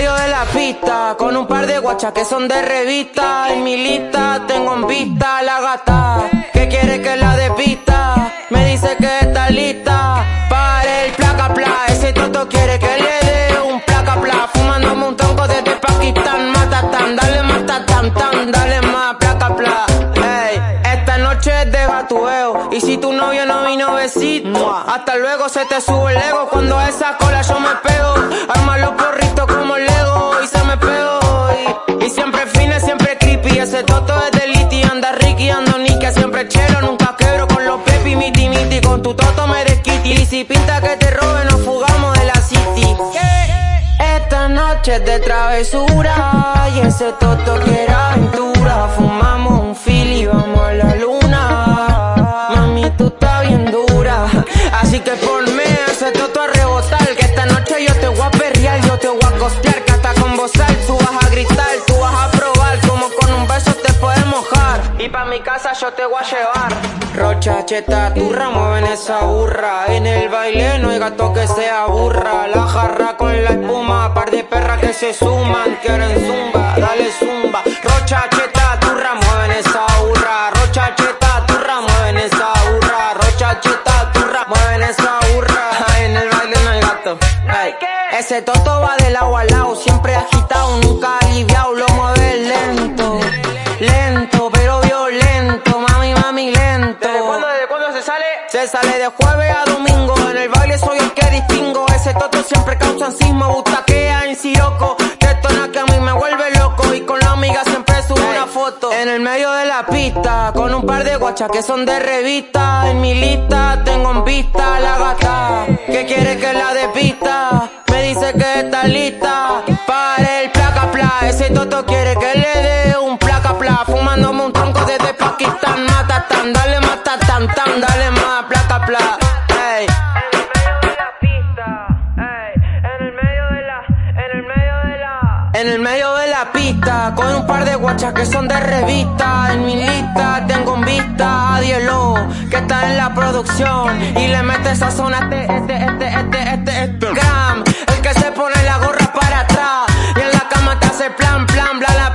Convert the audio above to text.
De la pista, con un par de guachas que son de revista. En mi lista tengo en vista la gata, que quiere que la despista. Me dice que está lista para el placa pla. Ese toto quiere que le dé un placa pla. Fumando un tronco desde Pakistán, mata tan, dale mata tan tan, dale más placa pla. Ey, esta noche es de batueo. Y si tu novio no vino besito, hasta luego se te sube el ego. Cuando esa cola yo me pego, toto es de Liti, anda Ricky, ando Nika, siempre chelo, nunca quebro con los pepi, miti miti. Con tu toto me desquiti. Y si pinta que te robe, nos fugamos de la city. Esta noche es de travesura y ese toto quiere aventura. Y pa' mi casa yo te voy a llevar. Rocha, cheta, turra, mueven esa burra. En el baile no hay gato que se aburra. La jarra con la espuma, par de perras que se suman. Quieren zumba, dale zumba. Rocha, cheta, turra, mueven esa burra. Rocha, cheta, turra, mueven esa burra. Rocha, cheta, turra, mueven esa burra. En el baile no hay gato. Ese toto va de lado a lado, siempre agitado, nunca aliviado, lo se sale? De jueves a domingo, en el baile soy el que distingo, ese toto siempre causa sismo, butaquea en siroco, detona que a mí me vuelve loco, y con la amiga siempre subo una foto. En el medio de la pista, con un par de guachas que son de revista, en mi lista tengo en vista la gata, que quiere que la despista. Me dice que está lista para el placa pla. Ese toto quiere que le dé un placa pla. Fumándome un tronco Ey. En el medio de la pista, con un par de guachas que son de revista. En mi lista tengo en vista a Dielo, que está en la producción. Y le mete esa zona este, este, este, este, este, este gram. El que se pone la gorra para atrás. Y en la cama te hace plan, plan, bla, la